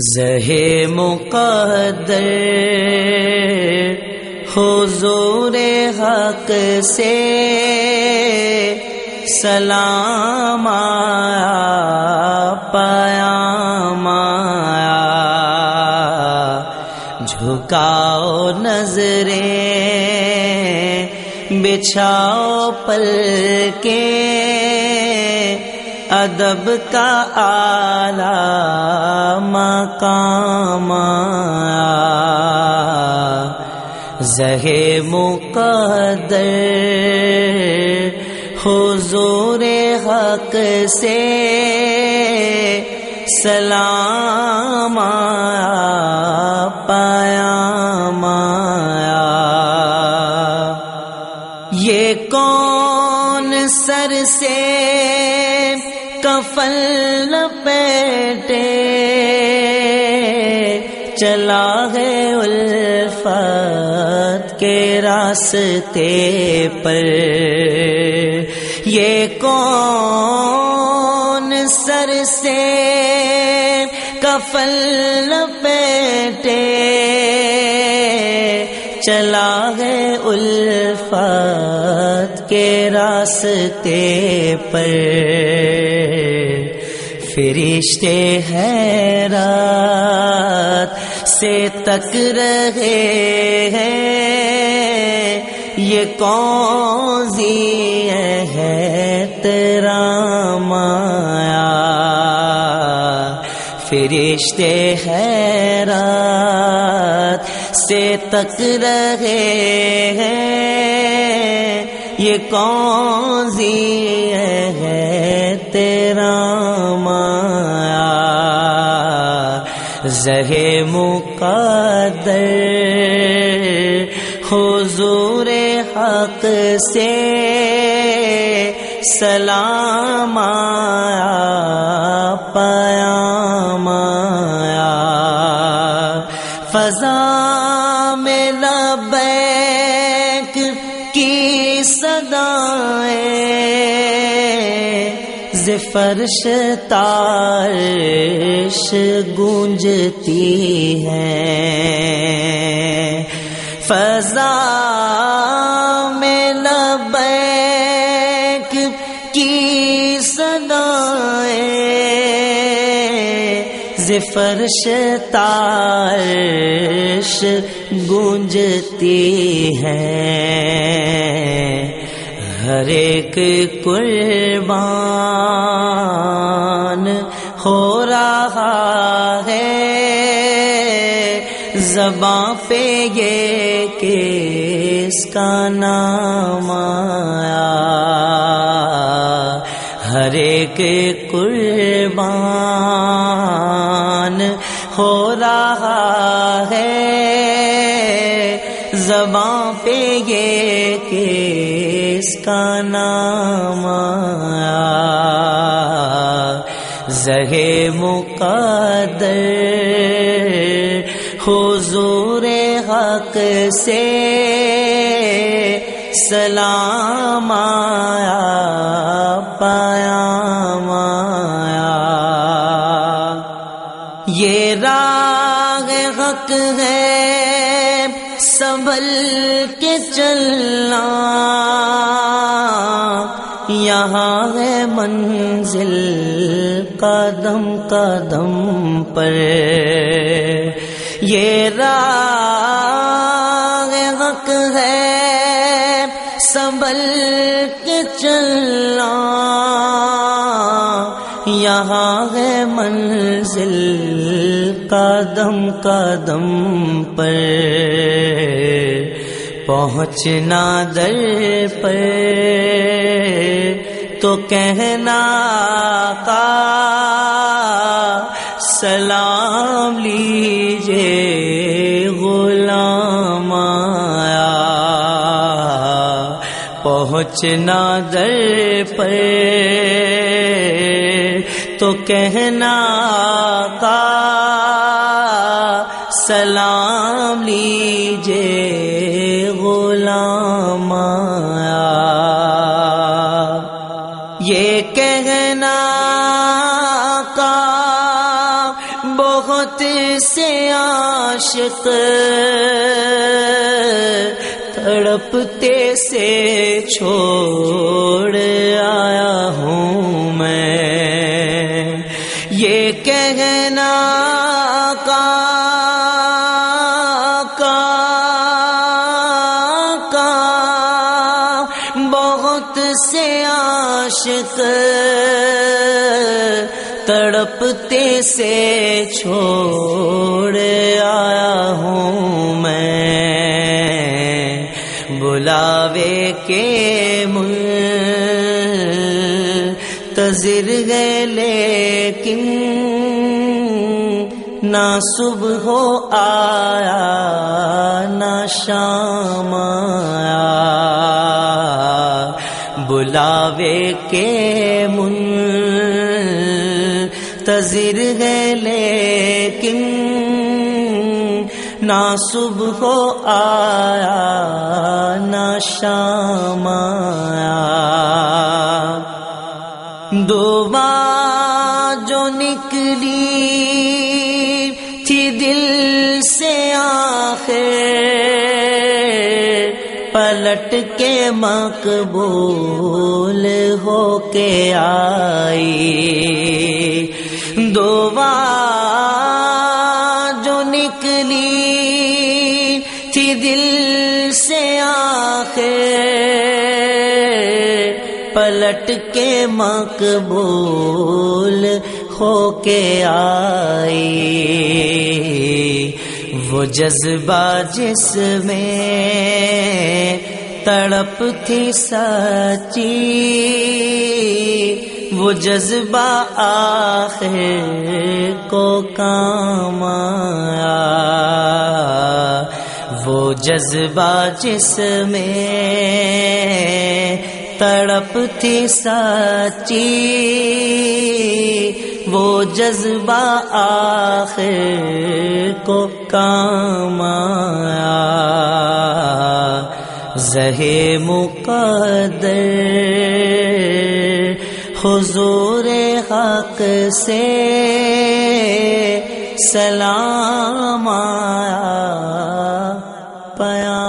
زہ مقدر حضور حق سے سلام پایا مایا جھکاؤ نظریں، بچھاؤ پل کے ادب کا آلہ مقام زہ مقدر حضور حق سے سلام پایا مایا یہ کون سر سے کفل لپیٹے چلا ہے الفت کے راستے پر۔ یہ کون سر سے کفل لپیٹے چلا ہے الفت کے راستے پر۔ فرشتے حیرات سے تک رہے ہیں۔ یہ کون سی ہے تیرا مایا فرشتے حیرات سے تک رہے ہیں۔ یہ کون سی ہے زہ مقدر حضور حق سے سلام پایا مایا فضا صدائیں فرش تارش گونجتی ہیں فضا میں لبیک کی صدائیں فرش تارش گونجتی ہیں ہر ایک قربان ہو رہا ہے۔ زباں پہ یہ کس کا نام آیا؟ ہر ایک قربان ہو رہا ہے۔ زباں پہ یہ کس کا نام آیا، زہ مقدر حضور حق سے سلام آیا پایا مایا یہ راگ حق ہے سنبھل کے چلنا۔ یہاں ہے منزل قدم قدم پر۔ یہ راگ حق ہے سنبھل کے چلنا۔ یہاں ہے منزل قدم قدم پر۔ پہنچنا در پر تو کہنا کا سلام لیجے غلام آیا۔ پہنچنا در پر تو کہنا کا سلام لیجے غلام آیا۔ یہ کہنا کا بہت سے عاشق تڑپتے سے چھوڑ آیا ہوں میں۔ یہ کہنا سے عاشق تڑپتے سے چھوڑ آیا ہوں میں بلاوے کے مل تذر گئے لیکن نہ صبح ہو آیا، نہ شام آیا۔ بلاوے کے من تذر گئے لیکن نہ صبح ہو آیا، نہ شام آیا۔ دعا جو نکلی تھی دل سے آخر پلٹ کے مقبول ہو کے آئی۔ دعا جو نکلی تھی دل سے آخر۔ پلٹ کے مقبول ہو کے آئی۔ وہ جذبہ جس میں تڑپ تھی سچی، وہ جذبہ آخر کو کام آیا۔ وہ جذبہ جس میں تڑپ تھی سچی وہ جذبہ آخر کو کام آیا۔ زہے مقدر حضور حق سے سلام آیا۔ پیا